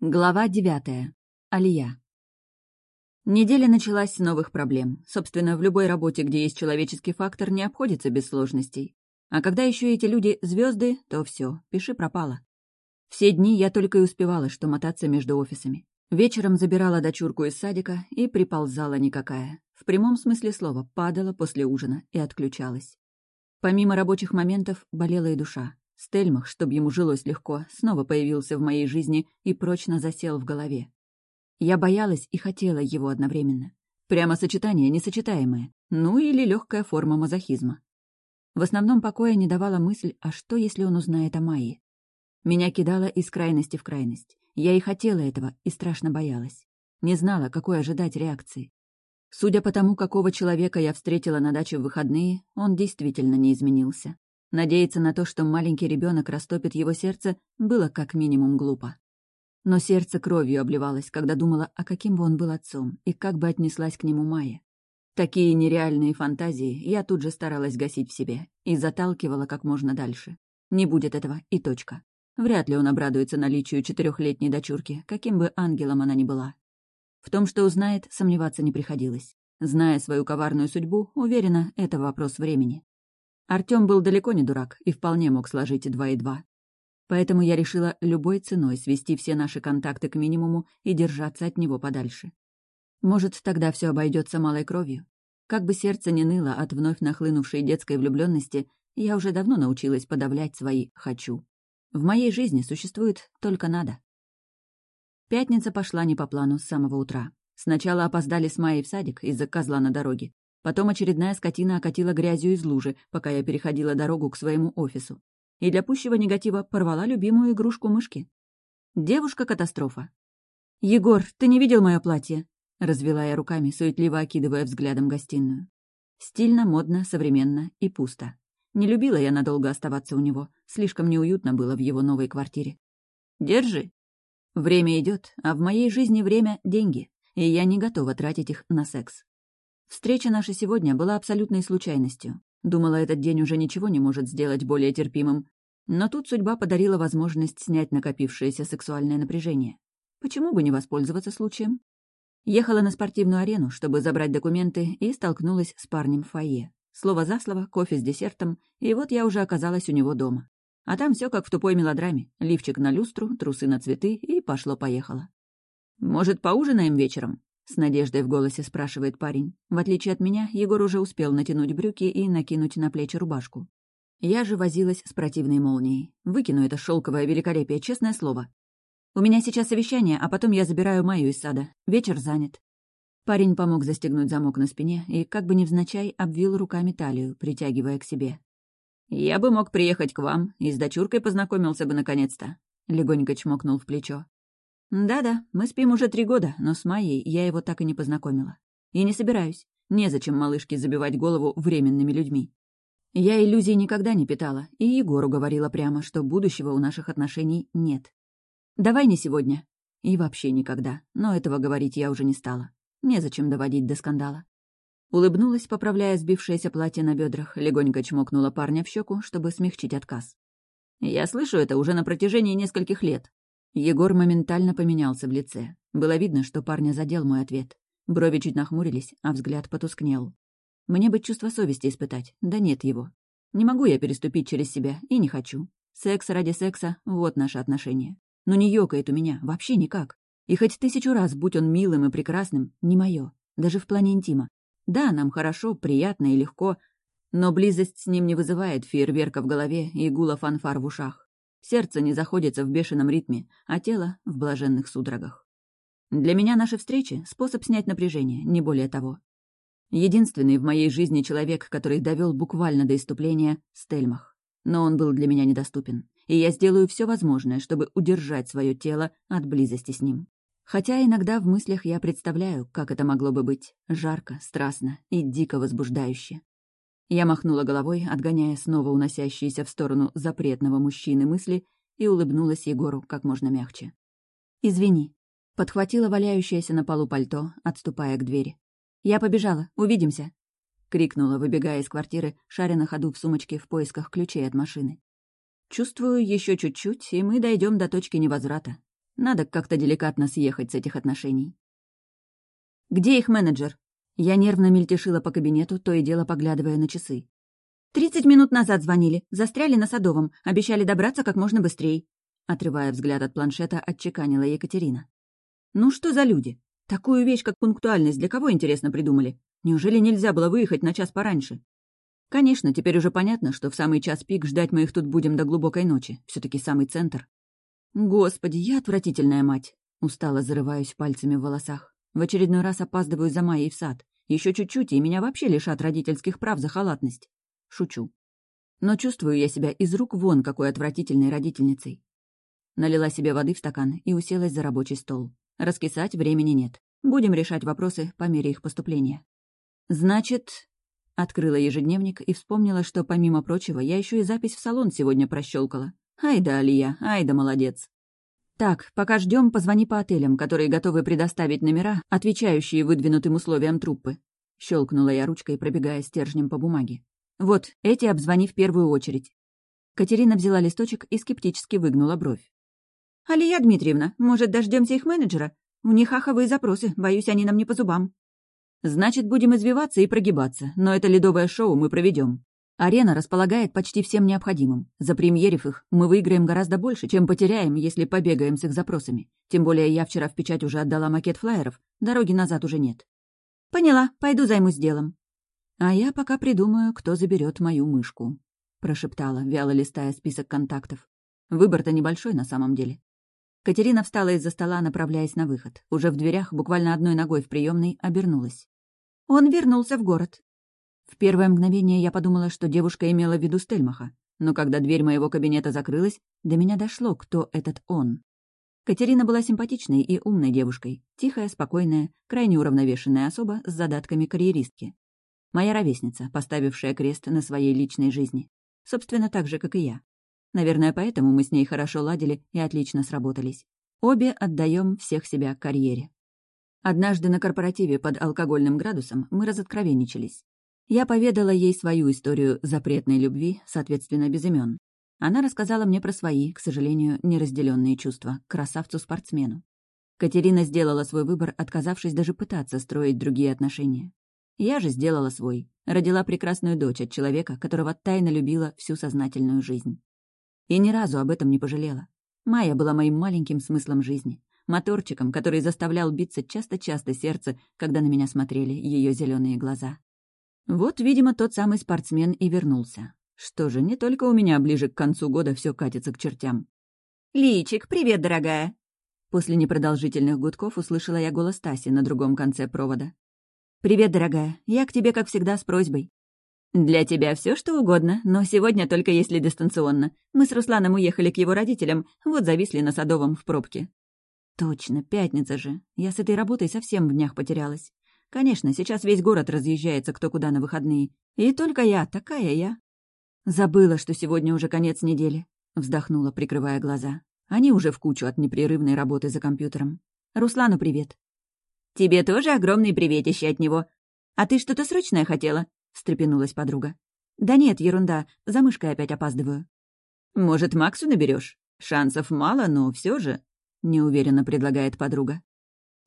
Глава девятая. Алия. Неделя началась с новых проблем. Собственно, в любой работе, где есть человеческий фактор, не обходится без сложностей. А когда еще эти люди звезды, то все, пиши пропало. Все дни я только и успевала, что мотаться между офисами. Вечером забирала дочурку из садика и приползала никакая. В прямом смысле слова, падала после ужина и отключалась. Помимо рабочих моментов болела и душа. Стельмах, чтобы ему жилось легко, снова появился в моей жизни и прочно засел в голове. Я боялась и хотела его одновременно. Прямо сочетание несочетаемое. Ну или легкая форма мазохизма. В основном покоя не давала мысль, а что, если он узнает о Майе? Меня кидало из крайности в крайность. Я и хотела этого, и страшно боялась. Не знала, какой ожидать реакции. Судя по тому, какого человека я встретила на даче в выходные, он действительно не изменился. Надеяться на то, что маленький ребенок растопит его сердце, было как минимум глупо. Но сердце кровью обливалось, когда думала, а каким бы он был отцом, и как бы отнеслась к нему Майя. Такие нереальные фантазии я тут же старалась гасить в себе и заталкивала как можно дальше. Не будет этого и точка. Вряд ли он обрадуется наличию четырехлетней дочурки, каким бы ангелом она ни была. В том, что узнает, сомневаться не приходилось. Зная свою коварную судьбу, уверена, это вопрос времени. Артём был далеко не дурак и вполне мог сложить два и два. Поэтому я решила любой ценой свести все наши контакты к минимуму и держаться от него подальше. Может, тогда все обойдется малой кровью. Как бы сердце не ныло от вновь нахлынувшей детской влюбленности, я уже давно научилась подавлять свои «хочу». В моей жизни существует только надо. Пятница пошла не по плану с самого утра. Сначала опоздали с Майей в садик из-за козла на дороге. Потом очередная скотина окатила грязью из лужи, пока я переходила дорогу к своему офису. И для пущего негатива порвала любимую игрушку мышки. Девушка-катастрофа. «Егор, ты не видел мое платье?» Развела я руками, суетливо окидывая взглядом гостиную. Стильно, модно, современно и пусто. Не любила я надолго оставаться у него, слишком неуютно было в его новой квартире. «Держи». Время идет, а в моей жизни время — деньги, и я не готова тратить их на секс. Встреча наша сегодня была абсолютной случайностью. Думала, этот день уже ничего не может сделать более терпимым. Но тут судьба подарила возможность снять накопившееся сексуальное напряжение. Почему бы не воспользоваться случаем? Ехала на спортивную арену, чтобы забрать документы, и столкнулась с парнем в фойе. Слово за слово, кофе с десертом, и вот я уже оказалась у него дома. А там все как в тупой мелодраме. Лифчик на люстру, трусы на цветы, и пошло-поехало. «Может, поужинаем вечером?» С надеждой в голосе спрашивает парень. В отличие от меня, Егор уже успел натянуть брюки и накинуть на плечи рубашку. Я же возилась с противной молнией. Выкину это шелковое великолепие, честное слово. У меня сейчас совещание, а потом я забираю Майю из сада. Вечер занят. Парень помог застегнуть замок на спине и, как бы невзначай, обвил руками талию, притягивая к себе. «Я бы мог приехать к вам и с дочуркой познакомился бы наконец-то», — легонько чмокнул в плечо. Да-да, мы спим уже три года, но с Майей я его так и не познакомила. И не собираюсь. Незачем малышке забивать голову временными людьми. Я иллюзий никогда не питала, и Егору говорила прямо, что будущего у наших отношений нет. «Давай не сегодня». И вообще никогда, но этого говорить я уже не стала. Незачем доводить до скандала. Улыбнулась, поправляя сбившееся платье на бедрах, легонько чмокнула парня в щеку, чтобы смягчить отказ. «Я слышу это уже на протяжении нескольких лет», Егор моментально поменялся в лице. Было видно, что парня задел мой ответ. Брови чуть нахмурились, а взгляд потускнел. Мне бы чувство совести испытать, да нет его. Не могу я переступить через себя и не хочу. Секс ради секса — вот наши отношения. Но не ёкает у меня, вообще никак. И хоть тысячу раз, будь он милым и прекрасным, не моё, даже в плане интима. Да, нам хорошо, приятно и легко, но близость с ним не вызывает фейерверка в голове и гула фанфар в ушах. Сердце не заходится в бешеном ритме, а тело — в блаженных судорогах. Для меня наши встречи — способ снять напряжение, не более того. Единственный в моей жизни человек, который довел буквально до иступления — Стельмах. Но он был для меня недоступен, и я сделаю все возможное, чтобы удержать свое тело от близости с ним. Хотя иногда в мыслях я представляю, как это могло бы быть. Жарко, страстно и дико возбуждающе. Я махнула головой, отгоняя снова уносящиеся в сторону запретного мужчины мысли, и улыбнулась Егору как можно мягче. «Извини», — подхватила валяющееся на полу пальто, отступая к двери. «Я побежала. Увидимся!» — крикнула, выбегая из квартиры, шаря на ходу в сумочке в поисках ключей от машины. «Чувствую, еще чуть-чуть, и мы дойдем до точки невозврата. Надо как-то деликатно съехать с этих отношений. «Где их менеджер?» Я нервно мельтешила по кабинету, то и дело поглядывая на часы. «Тридцать минут назад звонили. Застряли на Садовом. Обещали добраться как можно быстрее». Отрывая взгляд от планшета, отчеканила Екатерина. «Ну что за люди? Такую вещь, как пунктуальность, для кого, интересно, придумали? Неужели нельзя было выехать на час пораньше?» Конечно, теперь уже понятно, что в самый час пик ждать мы их тут будем до глубокой ночи. все таки самый центр. Господи, я отвратительная мать. Устало зарываюсь пальцами в волосах. В очередной раз опаздываю за Майей в сад. Еще чуть-чуть, и меня вообще лишат родительских прав за халатность. Шучу. Но чувствую я себя из рук вон какой отвратительной родительницей. Налила себе воды в стакан и уселась за рабочий стол. Раскисать времени нет. Будем решать вопросы по мере их поступления. Значит, Открыла ежедневник и вспомнила, что, помимо прочего, я еще и запись в салон сегодня прощелкала. Ай да, Алия, ай да молодец. Так, пока ждем, позвони по отелям, которые готовы предоставить номера, отвечающие выдвинутым условиям труппы. Щелкнула я ручкой, пробегая стержнем по бумаге. Вот, эти обзвони в первую очередь. Катерина взяла листочек и скептически выгнула бровь. «Алия Дмитриевна, может, дождемся их менеджера? У них аховые запросы, боюсь, они нам не по зубам». Значит, будем извиваться и прогибаться, но это ледовое шоу мы проведем. Арена располагает почти всем необходимым. Запремьерив их, мы выиграем гораздо больше, чем потеряем, если побегаем с их запросами. Тем более я вчера в печать уже отдала макет флайеров, дороги назад уже нет. Поняла, пойду займусь делом. А я пока придумаю, кто заберет мою мышку. Прошептала, вяло листая список контактов. Выбор-то небольшой на самом деле. Катерина встала из-за стола, направляясь на выход. Уже в дверях, буквально одной ногой в приемной, обернулась. Он вернулся в город. В первое мгновение я подумала, что девушка имела в виду Стельмаха, но когда дверь моего кабинета закрылась, до меня дошло, кто этот он. Катерина была симпатичной и умной девушкой, тихая, спокойная, крайне уравновешенная особа с задатками карьеристки. Моя ровесница, поставившая крест на своей личной жизни. Собственно, так же, как и я. Наверное, поэтому мы с ней хорошо ладили и отлично сработались. Обе отдаем всех себя карьере. Однажды на корпоративе под алкогольным градусом мы разоткровенничались. Я поведала ей свою историю запретной любви, соответственно, без имен. Она рассказала мне про свои, к сожалению, неразделенные чувства красавцу-спортсмену. Катерина сделала свой выбор, отказавшись даже пытаться строить другие отношения. Я же сделала свой. Родила прекрасную дочь от человека, которого тайно любила всю сознательную жизнь. И ни разу об этом не пожалела. Майя была моим маленьким смыслом жизни, моторчиком, который заставлял биться часто-часто сердце, когда на меня смотрели ее зеленые глаза. Вот, видимо, тот самый спортсмен и вернулся. Что же, не только у меня ближе к концу года все катится к чертям. «Личик, привет, дорогая!» После непродолжительных гудков услышала я голос Таси на другом конце провода. «Привет, дорогая. Я к тебе, как всегда, с просьбой. «Для тебя все что угодно, но сегодня только если дистанционно. Мы с Русланом уехали к его родителям, вот зависли на Садовом в пробке». «Точно, пятница же. Я с этой работой совсем в днях потерялась. Конечно, сейчас весь город разъезжается кто куда на выходные. И только я, такая я». «Забыла, что сегодня уже конец недели», — вздохнула, прикрывая глаза. Они уже в кучу от непрерывной работы за компьютером. «Руслану привет». «Тебе тоже огромный приветище от него. А ты что-то срочное хотела?» встрепенулась подруга. «Да нет, ерунда, за мышкой опять опаздываю». «Может, Максу наберешь? Шансов мало, но все же», — неуверенно предлагает подруга.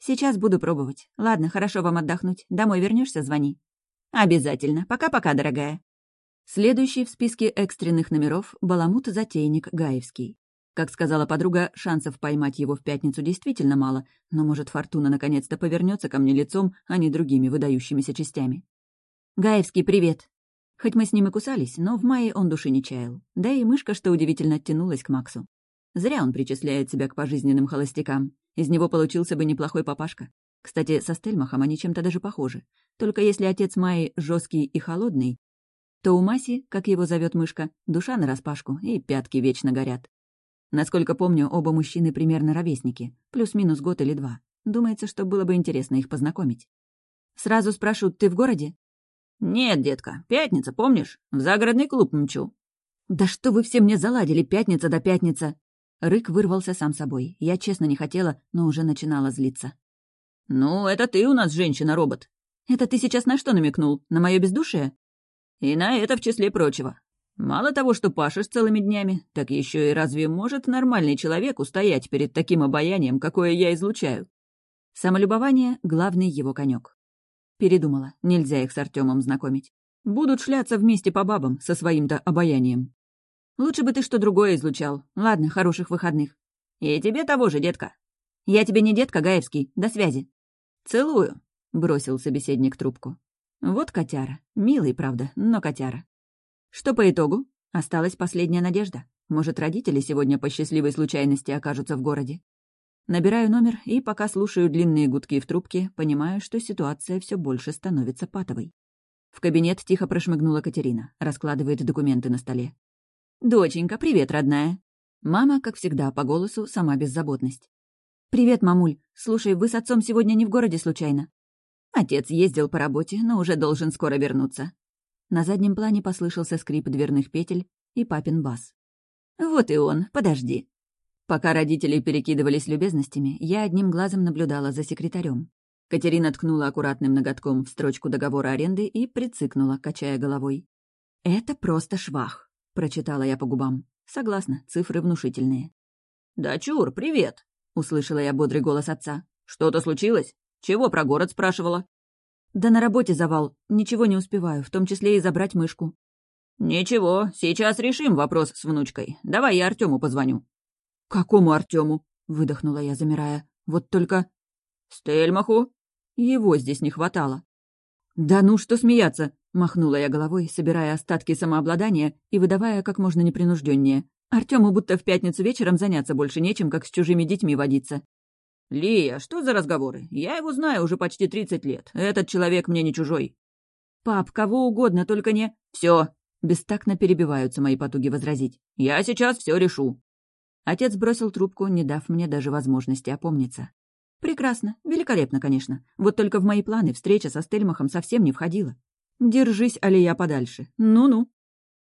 «Сейчас буду пробовать. Ладно, хорошо вам отдохнуть. Домой вернешься, звони». «Обязательно. Пока-пока, дорогая». Следующий в списке экстренных номеров — баламут-затейник Гаевский. Как сказала подруга, шансов поймать его в пятницу действительно мало, но, может, фортуна наконец-то повернется ко мне лицом, а не другими выдающимися частями. «Гаевский, привет!» Хоть мы с ним и кусались, но в мае он души не чаял. Да и мышка, что удивительно, тянулась к Максу. Зря он причисляет себя к пожизненным холостякам. Из него получился бы неплохой папашка. Кстати, со Стельмахом они чем-то даже похожи. Только если отец Майи жесткий и холодный, то у Маси, как его зовет мышка, душа нараспашку и пятки вечно горят. Насколько помню, оба мужчины примерно ровесники, плюс-минус год или два. Думается, что было бы интересно их познакомить. «Сразу спрошу, ты в городе?» «Нет, детка, пятница, помнишь? В загородный клуб мчу». «Да что вы все мне заладили, пятница да пятница!» Рык вырвался сам собой. Я честно не хотела, но уже начинала злиться. «Ну, это ты у нас женщина-робот». «Это ты сейчас на что намекнул? На мое бездушие?» «И на это в числе прочего. Мало того, что пашешь целыми днями, так еще и разве может нормальный человек устоять перед таким обаянием, какое я излучаю? Самолюбование — главный его конек. Передумала, нельзя их с Артемом знакомить. Будут шляться вместе по бабам со своим-то обаянием. Лучше бы ты что другое излучал. Ладно, хороших выходных. И тебе того же, детка. Я тебе не детка, Гаевский. До связи. Целую, бросил собеседник трубку. Вот котяра. Милый, правда, но котяра. Что по итогу? Осталась последняя надежда. Может, родители сегодня по счастливой случайности окажутся в городе? Набираю номер и, пока слушаю длинные гудки в трубке, понимаю, что ситуация все больше становится патовой. В кабинет тихо прошмыгнула Катерина, раскладывает документы на столе. «Доченька, привет, родная!» Мама, как всегда, по голосу сама беззаботность. «Привет, мамуль. Слушай, вы с отцом сегодня не в городе случайно?» Отец ездил по работе, но уже должен скоро вернуться. На заднем плане послышался скрип дверных петель и папин бас. «Вот и он, подожди». Пока родители перекидывались любезностями, я одним глазом наблюдала за секретарем. Катерина ткнула аккуратным ноготком в строчку договора аренды и прицикнула, качая головой. «Это просто швах. — прочитала я по губам. «Согласна, цифры внушительные». «Да, чур, привет!» — услышала я бодрый голос отца. «Что-то случилось? Чего про город спрашивала?» «Да на работе завал. Ничего не успеваю, в том числе и забрать мышку». «Ничего, сейчас решим вопрос с внучкой. Давай я Артему позвоню». «Какому Артему? выдохнула я, замирая. «Вот только...» «Стельмаху?» Его здесь не хватало. «Да ну, что смеяться? Махнула я головой, собирая остатки самообладания и выдавая как можно непринужденнее. Артему будто в пятницу вечером заняться больше нечем, как с чужими детьми водиться. «Лия, что за разговоры? Я его знаю уже почти тридцать лет. Этот человек мне не чужой». «Пап, кого угодно, только не...» «Все!» Бестактно перебиваются мои потуги возразить. «Я сейчас все решу». Отец бросил трубку, не дав мне даже возможности опомниться. «Прекрасно. Великолепно, конечно. Вот только в мои планы встреча со Стельмахом совсем не входила. Держись, Алия, подальше. Ну-ну.